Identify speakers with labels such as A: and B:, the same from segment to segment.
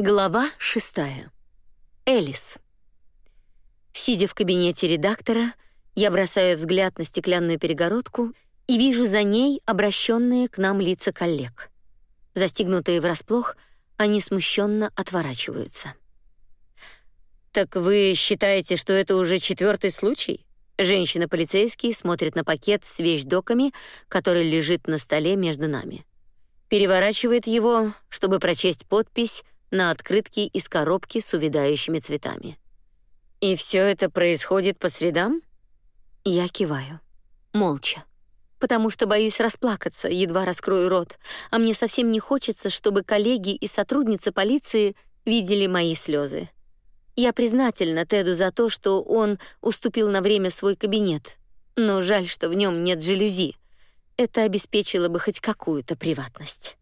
A: Глава шестая. Элис. Сидя в кабинете редактора, я бросаю взгляд на стеклянную перегородку и вижу за ней обращенные к нам лица коллег. Застигнутые врасплох, они смущенно отворачиваются. Так вы считаете, что это уже четвертый случай? Женщина-полицейский смотрит на пакет с вещдоками, который лежит на столе между нами. Переворачивает его, чтобы прочесть подпись на открытке из коробки с увядающими цветами. И все это происходит по средам? Я киваю. Молча. Потому что боюсь расплакаться, едва раскрою рот, а мне совсем не хочется, чтобы коллеги и сотрудницы полиции видели мои слезы. Я признательна Теду за то, что он уступил на время свой кабинет, но жаль, что в нем нет жалюзи. Это обеспечило бы хоть какую-то приватность.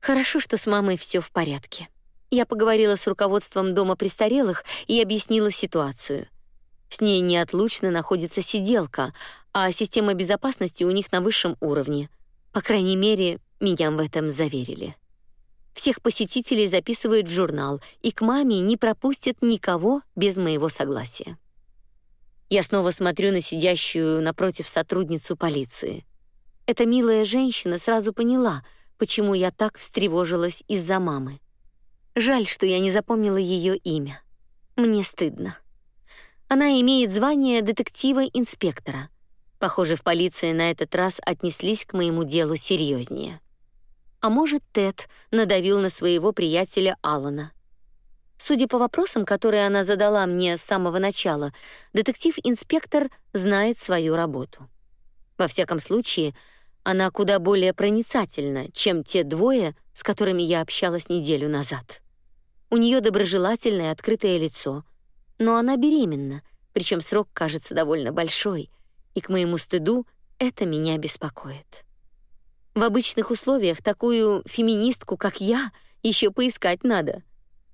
A: Хорошо, что с мамой все в порядке. Я поговорила с руководством дома престарелых и объяснила ситуацию. С ней неотлучно находится сиделка, а система безопасности у них на высшем уровне. По крайней мере, меня в этом заверили. Всех посетителей записывают в журнал, и к маме не пропустят никого без моего согласия. Я снова смотрю на сидящую напротив сотрудницу полиции. Эта милая женщина сразу поняла — почему я так встревожилась из-за мамы. Жаль, что я не запомнила ее имя. Мне стыдно. Она имеет звание детектива-инспектора. Похоже, в полиции на этот раз отнеслись к моему делу серьезнее. А может, Тед надавил на своего приятеля Алана. Судя по вопросам, которые она задала мне с самого начала, детектив-инспектор знает свою работу. Во всяком случае, она куда более проницательна, чем те двое, с которыми я общалась неделю назад. У нее доброжелательное открытое лицо, но она беременна, причем срок кажется довольно большой, и к моему стыду это меня беспокоит. В обычных условиях такую феминистку, как я, еще поискать надо.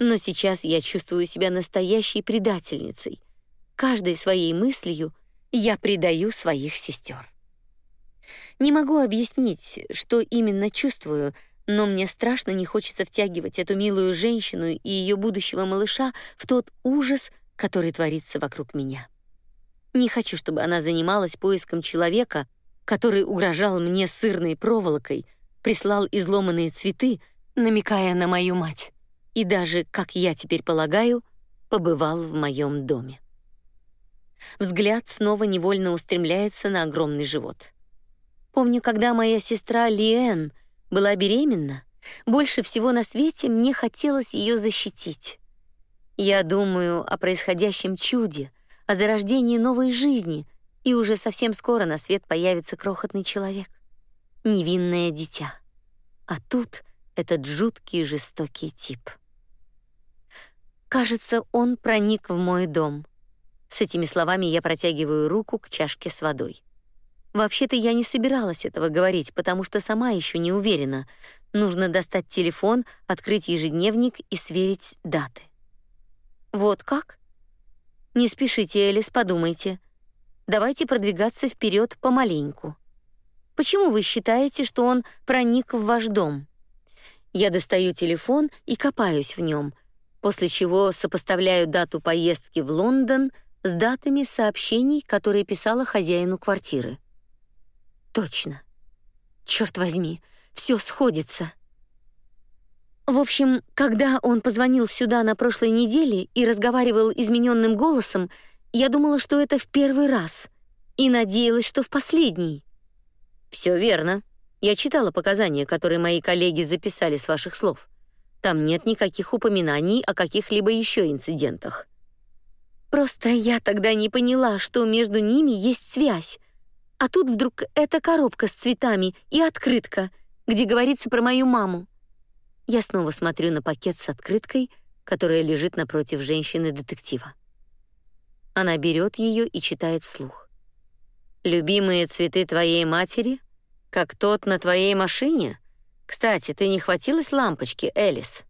A: Но сейчас я чувствую себя настоящей предательницей. Каждой своей мыслью я предаю своих сестер. Не могу объяснить, что именно чувствую, но мне страшно не хочется втягивать эту милую женщину и ее будущего малыша в тот ужас, который творится вокруг меня. Не хочу, чтобы она занималась поиском человека, который угрожал мне сырной проволокой, прислал изломанные цветы, намекая на мою мать, и даже, как я теперь полагаю, побывал в моем доме. Взгляд снова невольно устремляется на огромный живот. Помню, когда моя сестра Лиэн была беременна, больше всего на свете мне хотелось ее защитить. Я думаю о происходящем чуде, о зарождении новой жизни, и уже совсем скоро на свет появится крохотный человек, невинное дитя. А тут этот жуткий жестокий тип. Кажется, он проник в мой дом. С этими словами я протягиваю руку к чашке с водой. Вообще-то я не собиралась этого говорить, потому что сама еще не уверена. Нужно достать телефон, открыть ежедневник и сверить даты. Вот как? Не спешите, Элис, подумайте. Давайте продвигаться вперед помаленьку. Почему вы считаете, что он проник в ваш дом? Я достаю телефон и копаюсь в нем, после чего сопоставляю дату поездки в Лондон с датами сообщений, которые писала хозяину квартиры. Точно. Черт возьми, все сходится. В общем, когда он позвонил сюда на прошлой неделе и разговаривал измененным голосом, я думала, что это в первый раз, и надеялась, что в последний. Все верно. Я читала показания, которые мои коллеги записали с ваших слов. Там нет никаких упоминаний о каких-либо еще инцидентах. Просто я тогда не поняла, что между ними есть связь. А тут вдруг эта коробка с цветами и открытка, где говорится про мою маму. Я снова смотрю на пакет с открыткой, которая лежит напротив женщины-детектива. Она берет ее и читает вслух. «Любимые цветы твоей матери? Как тот на твоей машине? Кстати, ты не хватилась лампочки, Элис?»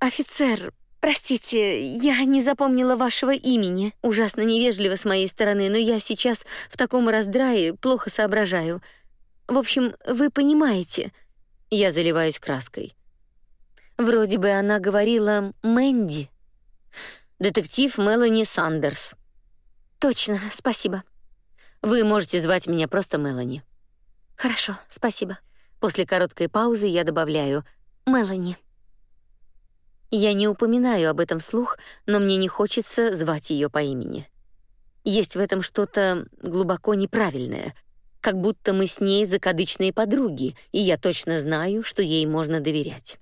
A: «Офицер, Простите, я не запомнила вашего имени. Ужасно невежливо с моей стороны, но я сейчас в таком раздрае, плохо соображаю. В общем, вы понимаете. Я заливаюсь краской. Вроде бы она говорила Мэнди.
B: Детектив Мелани Сандерс.
A: Точно, спасибо.
B: Вы можете звать меня просто Мелани.
A: Хорошо, спасибо.
B: После короткой паузы я добавляю
A: Мелани.
B: Я не упоминаю об этом вслух, но мне не хочется звать ее по имени. Есть в этом что-то глубоко неправильное, как будто мы с ней закадычные подруги, и я точно знаю, что ей можно доверять.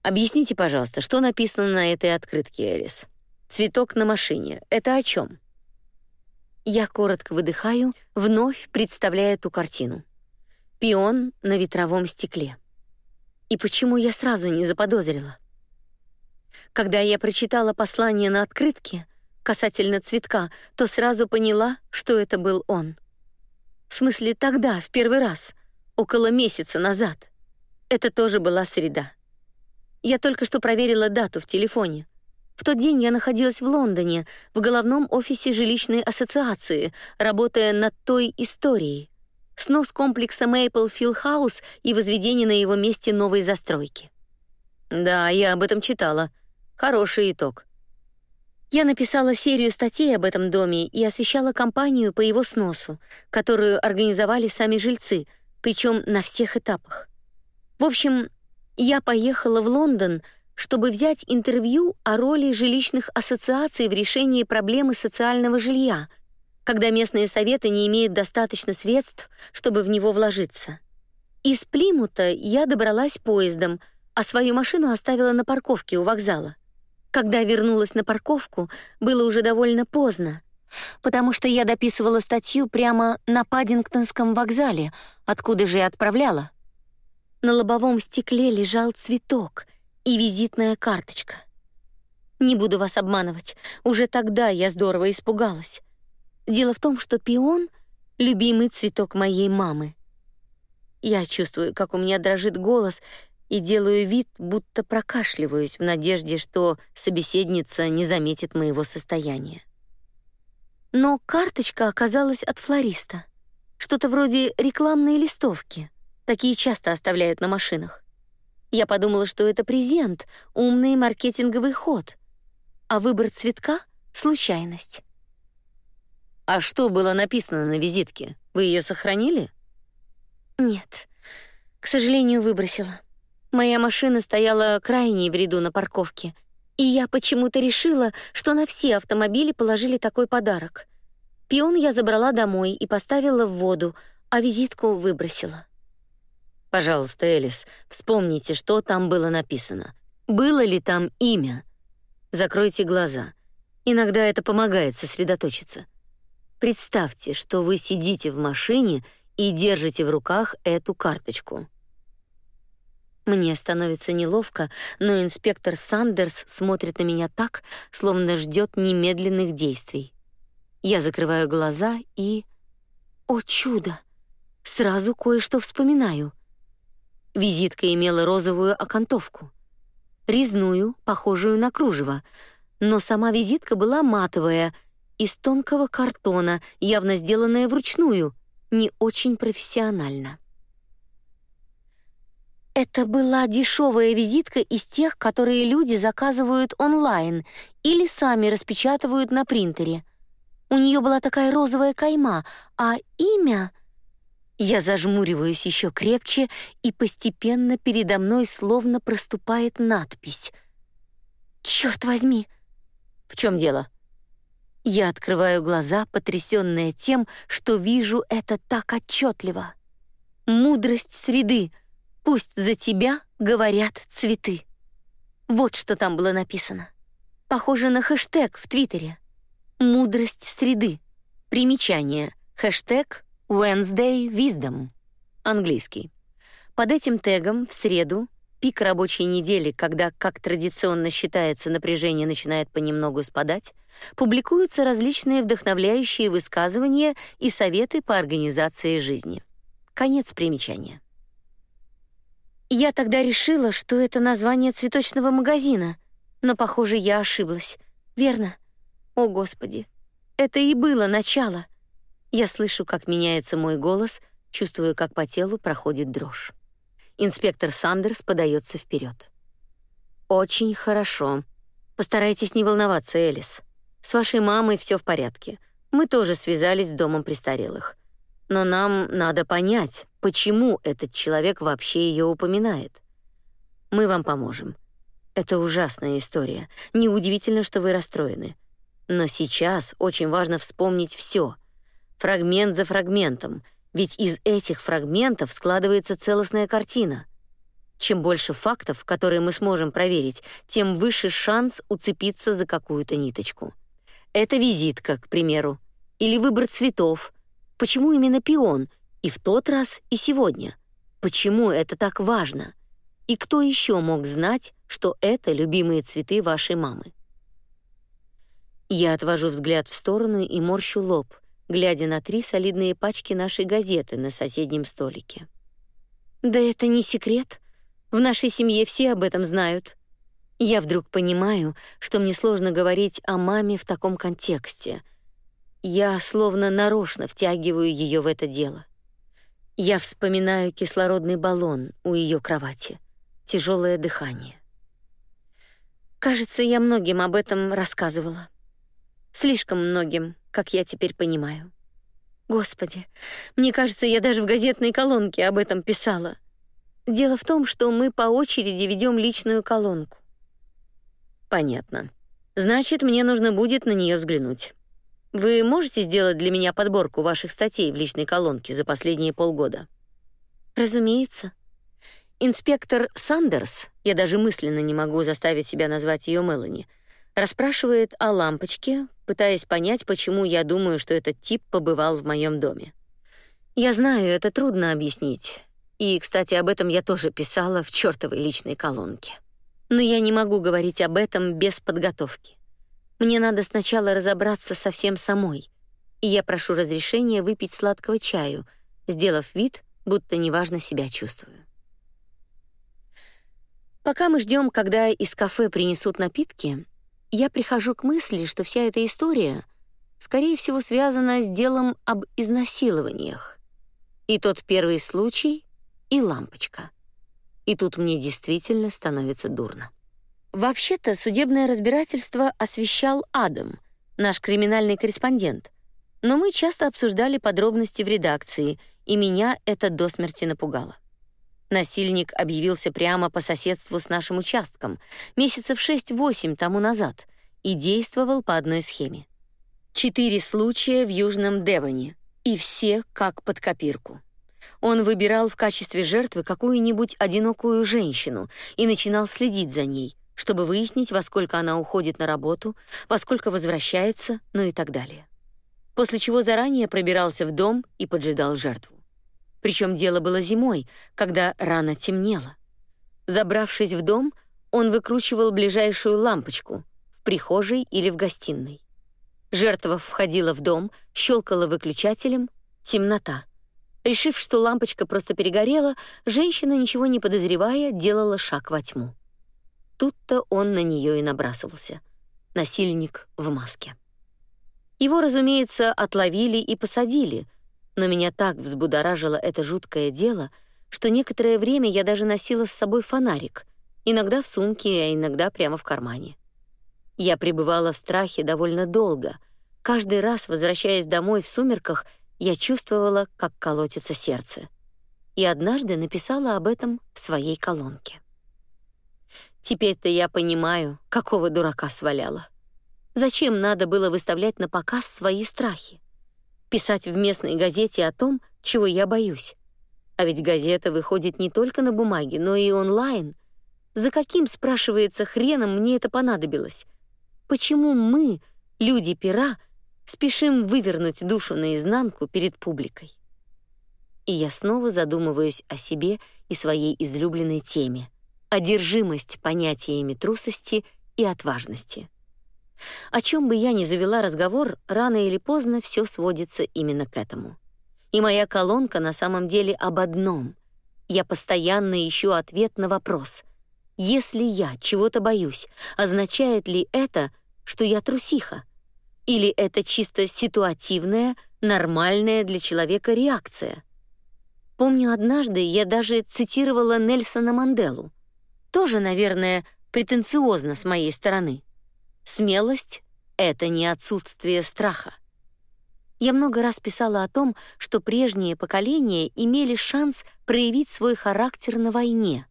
B: Объясните, пожалуйста, что написано на этой открытке, Элис? Цветок на машине. Это о чем?
A: Я коротко выдыхаю, вновь представляя ту картину. Пион на ветровом стекле. И почему я сразу не заподозрила? Когда я прочитала послание на открытке касательно цветка, то сразу поняла, что это был он. В смысле, тогда, в первый раз, около месяца назад. Это тоже была среда. Я только что проверила дату в телефоне. В тот день я находилась в Лондоне, в головном офисе жилищной ассоциации, работая над той историей. Снос комплекса Maple Field House и возведение на его месте новой застройки.
B: Да, я об этом читала. Хороший итог.
A: Я написала серию статей об этом доме и освещала кампанию по его сносу, которую организовали сами жильцы, причем на всех этапах. В общем, я поехала в Лондон, чтобы взять интервью о роли жилищных ассоциаций в решении проблемы социального жилья, когда местные советы не имеют достаточно средств, чтобы в него вложиться. Из Плимута я добралась поездом, а свою машину оставила на парковке у вокзала. Когда вернулась на парковку, было уже довольно поздно, потому что я дописывала статью прямо на Паддингтонском вокзале, откуда же и отправляла. На лобовом стекле лежал цветок и визитная карточка. Не буду вас обманывать, уже тогда я здорово испугалась. Дело в том, что пион — любимый цветок моей мамы. Я чувствую, как у меня дрожит голос, и делаю вид, будто прокашливаюсь в надежде, что собеседница не заметит моего состояния. Но карточка оказалась от флориста. Что-то вроде рекламной листовки. Такие часто оставляют на машинах. Я подумала, что это презент, умный маркетинговый ход. А выбор цветка — случайность.
B: А что было написано на визитке? Вы ее сохранили?
A: Нет. К сожалению, выбросила. Моя машина стояла крайней в ряду на парковке, и я почему-то решила, что на все автомобили положили такой подарок. Пион я забрала домой и поставила в воду, а визитку выбросила.
B: Пожалуйста, Элис, вспомните, что там было написано. Было ли там имя? Закройте глаза. Иногда это помогает сосредоточиться. Представьте, что вы сидите в машине и держите в руках эту карточку.
A: Мне становится неловко, но инспектор Сандерс смотрит на меня так, словно ждет немедленных действий. Я закрываю глаза и... О чудо! Сразу кое-что вспоминаю. Визитка имела розовую окантовку. Резную, похожую на кружево, но сама визитка была матовая, из тонкого картона, явно сделанная вручную, не очень профессионально. Это была дешевая визитка из тех, которые люди заказывают онлайн или сами распечатывают на принтере. У нее была такая розовая кайма, а имя... Я зажмуриваюсь еще крепче, и постепенно передо мной словно проступает надпись. Черт возьми!
B: В чем дело?
A: Я открываю глаза, потрясённая тем, что вижу это так отчетливо. Мудрость среды — Пусть за тебя говорят цветы. Вот что там было написано. Похоже на хэштег в Твиттере. Мудрость среды. Примечание. Хэштег Wednesday Wisdom. Английский. Под этим тегом в среду, пик рабочей недели, когда, как традиционно считается, напряжение начинает понемногу спадать, публикуются различные вдохновляющие высказывания и советы по организации жизни. Конец примечания. Я тогда решила, что это название цветочного магазина, но, похоже, я ошиблась. Верно? О, Господи! Это и было начало. Я слышу, как меняется мой голос, чувствую, как по телу проходит дрожь.
B: Инспектор Сандерс подается вперед. Очень хорошо. Постарайтесь не волноваться, Элис. С вашей мамой все в порядке. Мы тоже связались с домом престарелых. Но нам надо понять, почему этот человек вообще ее упоминает. Мы вам поможем. Это ужасная история. Неудивительно, что вы расстроены. Но сейчас очень важно вспомнить все, фрагмент за фрагментом, ведь из этих фрагментов складывается целостная картина. Чем больше фактов, которые мы сможем проверить, тем выше шанс уцепиться за какую-то ниточку. Это визитка, к примеру, или выбор цветов. Почему именно пион? И в тот раз, и сегодня. Почему это так важно? И кто еще мог знать, что это любимые цветы вашей мамы? Я отвожу взгляд в сторону и морщу лоб, глядя на три солидные пачки нашей газеты на соседнем столике. Да это не секрет. В нашей семье все об этом знают. Я вдруг понимаю, что мне сложно говорить о маме в таком контексте. Я словно нарочно втягиваю ее в это дело. Я вспоминаю кислородный баллон у ее кровати, тяжелое дыхание. Кажется, я многим об этом рассказывала. Слишком многим, как я теперь понимаю. Господи, мне кажется, я даже в газетной колонке об этом писала. Дело в том, что мы по очереди ведем личную колонку. Понятно. Значит, мне нужно будет на нее взглянуть. Вы можете сделать для меня подборку ваших статей в личной колонке за последние полгода? Разумеется. Инспектор Сандерс, я даже мысленно не могу заставить себя назвать ее Мелани, расспрашивает о лампочке, пытаясь понять, почему я думаю, что этот тип побывал в моем доме. Я знаю, это трудно объяснить. И, кстати, об этом я тоже писала в чёртовой личной колонке. Но я не могу говорить об этом без подготовки. Мне надо сначала разобраться со всем самой. И я прошу разрешения выпить сладкого чаю, сделав вид, будто неважно себя чувствую. Пока мы ждем, когда из кафе принесут напитки, я прихожу к мысли, что вся эта история, скорее всего, связана с делом об изнасилованиях. И тот первый случай, и лампочка. И тут мне действительно становится дурно. Вообще-то судебное разбирательство освещал Адам, наш криминальный корреспондент. Но мы часто обсуждали подробности в редакции, и меня это до смерти напугало. Насильник объявился прямо по соседству с нашим участком месяцев 6-8 тому назад и действовал по одной схеме. Четыре случая в Южном Девоне, и все как под копирку. Он выбирал в качестве жертвы какую-нибудь одинокую женщину и начинал следить за ней, чтобы выяснить, во сколько она уходит на работу, во сколько возвращается, ну и так далее. После чего заранее пробирался в дом и поджидал жертву. Причем дело было зимой, когда рано темнело. Забравшись в дом, он выкручивал ближайшую лампочку в прихожей или в гостиной. Жертва входила в дом, щелкала выключателем, темнота. Решив, что лампочка просто перегорела, женщина, ничего не подозревая, делала шаг во тьму. Тут-то он на нее и набрасывался. Насильник в маске. Его, разумеется, отловили и посадили — но меня так взбудоражило это жуткое дело, что некоторое время я даже носила с собой фонарик, иногда в сумке, а иногда прямо в кармане. Я пребывала в страхе довольно долго. Каждый раз, возвращаясь домой в сумерках, я чувствовала, как колотится сердце. И однажды написала об этом в своей колонке. Теперь-то я понимаю, какого дурака сваляла. Зачем надо было выставлять на показ свои страхи? писать в местной газете о том, чего я боюсь. А ведь газета выходит не только на бумаге, но и онлайн. За каким, спрашивается, хреном мне это понадобилось? Почему мы, люди пера, спешим вывернуть душу наизнанку перед публикой? И я снова задумываюсь о себе и своей излюбленной теме — одержимость понятиями трусости и отважности. О чем бы я ни завела разговор, рано или поздно все сводится именно к этому. И моя колонка на самом деле об одном. Я постоянно ищу ответ на вопрос: если я чего-то боюсь, означает ли это, что я трусиха? Или это чисто ситуативная, нормальная для человека реакция? Помню, однажды я даже цитировала Нельсона Манделу. Тоже, наверное, претенциозно с моей стороны. Смелость — это не отсутствие страха. Я много раз писала о том, что прежние поколения имели шанс проявить свой характер на войне,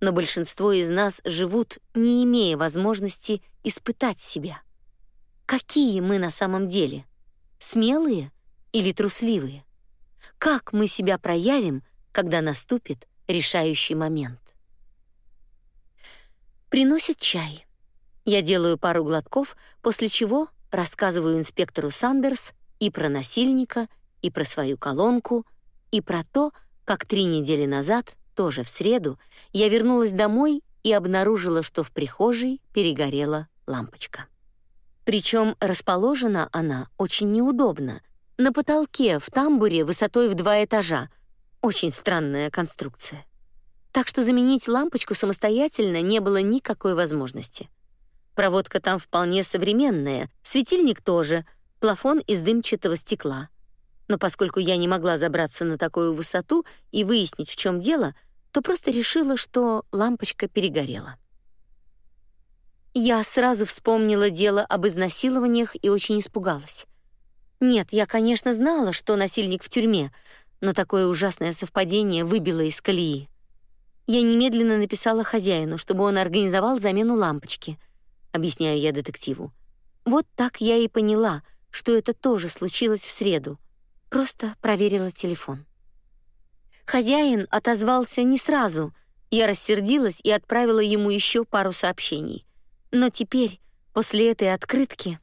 B: но большинство из нас живут, не имея возможности испытать себя. Какие мы на самом деле? Смелые или трусливые? Как мы себя проявим, когда наступит решающий момент? Приносят чай. Я делаю пару глотков, после чего рассказываю инспектору Сандерс и про насильника, и про свою колонку, и про то, как три недели назад, тоже в среду, я вернулась домой и обнаружила, что в прихожей перегорела лампочка. Причем расположена она очень неудобно, на потолке в тамбуре высотой в два этажа. Очень странная конструкция. Так что заменить лампочку самостоятельно не было никакой возможности. Проводка там вполне современная, светильник тоже — плафон из дымчатого стекла. Но поскольку я не могла забраться на такую высоту и выяснить, в чем дело, то просто решила, что лампочка перегорела. Я сразу вспомнила дело об изнасилованиях и очень испугалась. Нет, я, конечно, знала, что насильник в тюрьме, но такое ужасное совпадение выбило из колеи. Я немедленно написала хозяину, чтобы он организовал замену лампочки, объясняю я детективу. Вот так я и поняла, что это тоже случилось в среду. Просто проверила телефон. Хозяин отозвался не сразу. Я рассердилась и отправила ему еще пару сообщений. Но теперь, после этой открытки,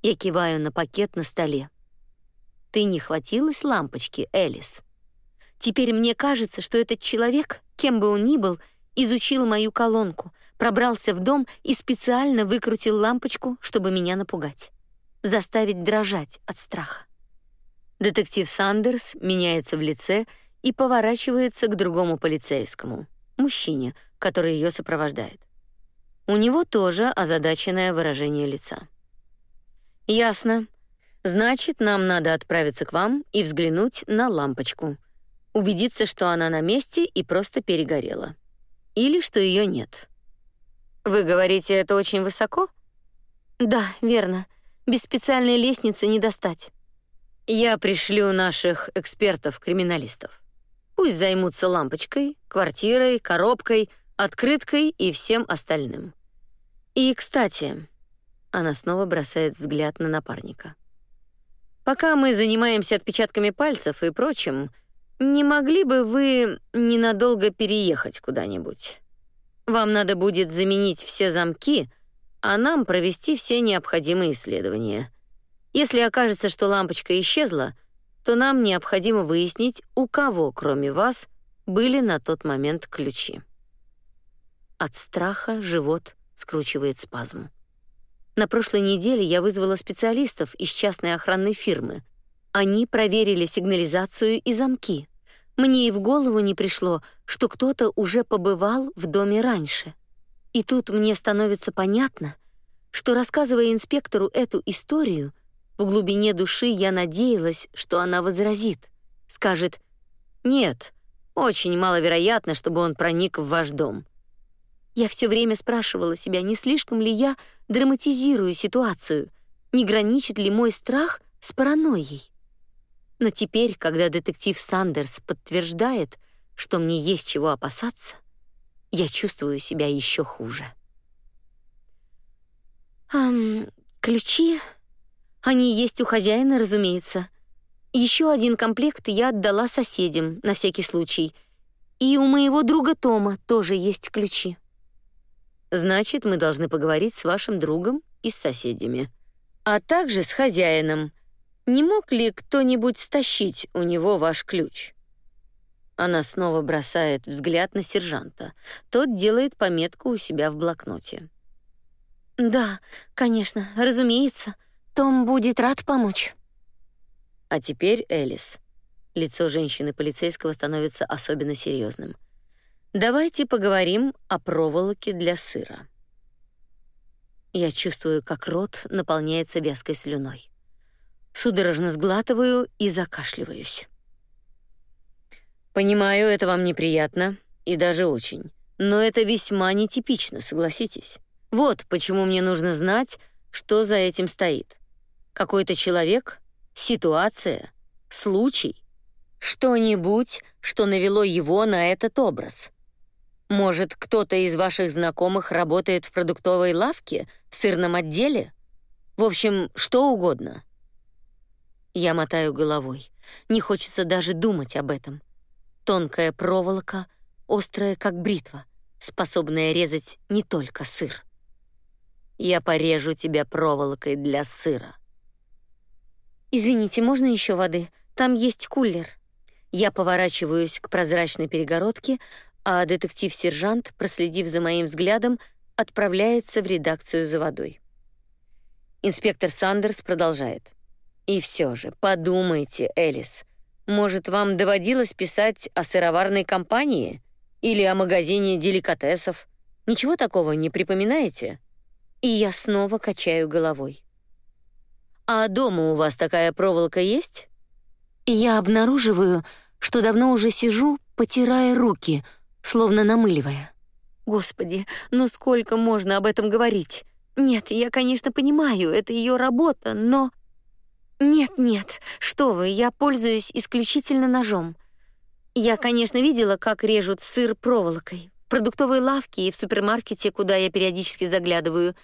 B: я киваю на пакет на столе. Ты не хватилась лампочки, Элис. Теперь мне кажется, что этот человек, кем бы он ни был, изучил мою колонку, пробрался в дом и специально выкрутил лампочку, чтобы меня напугать заставить дрожать от страха. Детектив Сандерс меняется в лице и поворачивается к другому полицейскому, мужчине, который ее сопровождает. У него тоже озадаченное выражение лица. Ясно. Значит, нам надо отправиться к вам и взглянуть на лампочку. Убедиться, что она на месте и просто перегорела. Или что ее нет. Вы говорите, это очень высоко? Да, верно. Без специальной лестницы не достать. Я пришлю наших экспертов-криминалистов. Пусть займутся лампочкой, квартирой, коробкой, открыткой и всем остальным. И, кстати, она снова бросает взгляд на напарника. Пока мы занимаемся отпечатками пальцев и прочим, не могли бы вы ненадолго переехать куда-нибудь? Вам надо будет заменить все замки — а нам провести все необходимые исследования. Если окажется, что лампочка исчезла, то нам необходимо выяснить, у кого, кроме вас, были на тот момент ключи. От страха живот скручивает спазм. На прошлой неделе я вызвала специалистов из частной охранной фирмы. Они проверили сигнализацию и замки. Мне и в голову не пришло, что кто-то уже побывал в доме раньше. И тут мне становится понятно, что рассказывая инспектору эту историю, в глубине души я надеялась, что она возразит, скажет: "Нет, очень маловероятно, чтобы он проник в ваш дом". Я все время спрашивала себя, не слишком ли я драматизирую ситуацию, не граничит ли мой страх с паранойей. Но теперь, когда детектив Сандерс подтверждает, что мне есть чего опасаться, я чувствую себя еще хуже. Эм, ключи? Они есть у хозяина, разумеется. Еще один комплект я отдала соседям на всякий случай. И у моего друга Тома тоже есть ключи. Значит, мы должны поговорить с вашим другом и с соседями, а также с хозяином. Не мог ли кто-нибудь стащить у него ваш ключ? Она снова бросает взгляд на сержанта. Тот делает пометку у себя в блокноте. Да, конечно, разумеется. Том будет рад помочь. А теперь Элис. Лицо женщины-полицейского становится особенно серьезным. Давайте поговорим о проволоке для сыра. Я чувствую, как рот наполняется вязкой слюной. Судорожно сглатываю и закашливаюсь. Понимаю, это вам неприятно и даже очень. Но это весьма нетипично, согласитесь. Вот почему мне нужно знать, что за этим стоит. Какой-то человек, ситуация, случай, что-нибудь, что навело его на этот образ. Может, кто-то из ваших знакомых работает в продуктовой лавке, в сырном отделе? В общем, что угодно. Я мотаю головой. Не хочется даже думать об этом. Тонкая проволока, острая как бритва, способная резать не только сыр. Я порежу тебя проволокой для сыра.
A: Извините, можно еще воды? Там есть кулер. Я поворачиваюсь к прозрачной перегородке, а детектив-сержант, проследив за моим взглядом, отправляется в редакцию за водой.
B: Инспектор Сандерс продолжает. И все же, подумайте, Элис, может, вам доводилось писать о сыроварной компании или о магазине деликатесов? Ничего такого не припоминаете?
A: И я снова качаю головой.
B: А дома у вас такая проволока есть?
A: Я обнаруживаю, что давно уже сижу, потирая руки, словно намыливая. Господи, ну сколько можно об этом говорить? Нет, я, конечно, понимаю, это ее работа, но нет-нет, что вы, я пользуюсь исключительно ножом. Я, конечно, видела, как режут сыр проволокой в продуктовой лавке и в супермаркете, куда я периодически заглядываю,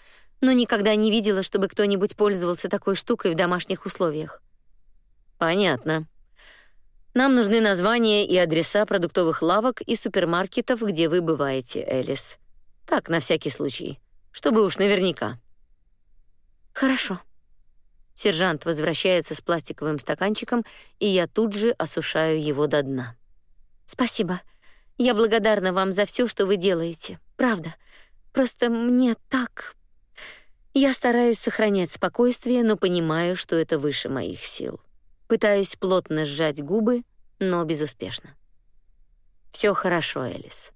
A: но никогда не видела, чтобы кто-нибудь пользовался такой штукой в домашних условиях.
B: Понятно. Нам нужны названия и адреса продуктовых лавок и супермаркетов, где вы бываете, Элис. Так, на всякий случай, чтобы уж наверняка.
A: Хорошо.
B: Сержант возвращается с пластиковым стаканчиком, и я тут же осушаю его до дна.
A: Спасибо. Я благодарна вам за все, что вы делаете. Правда. Просто мне так Я стараюсь сохранять спокойствие, но понимаю, что это выше моих сил. Пытаюсь плотно сжать губы, но безуспешно.
B: Все хорошо, Элис.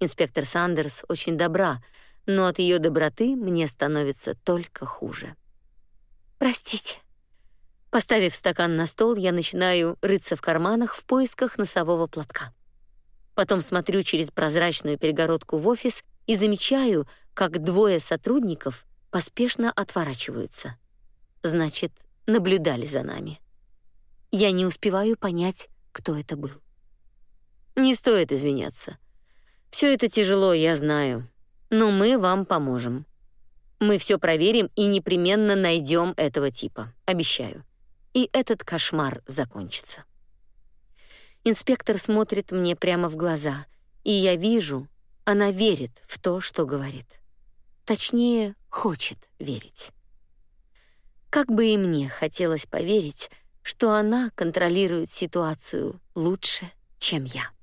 B: Инспектор Сандерс очень добра, но от ее доброты мне становится только хуже.
A: Простите.
B: Поставив стакан на стол, я начинаю рыться в карманах в поисках носового платка. Потом смотрю через прозрачную перегородку в офис и замечаю, как двое сотрудников поспешно отворачиваются. Значит, наблюдали за нами. Я не успеваю понять, кто это был. Не стоит извиняться. Все это тяжело, я знаю, но мы вам поможем. Мы все проверим и непременно найдем этого типа, обещаю. И этот кошмар закончится. Инспектор смотрит мне прямо в глаза, и я вижу, она верит в то, что говорит. Точнее, хочет верить. Как бы и мне хотелось поверить, что она контролирует ситуацию лучше, чем я.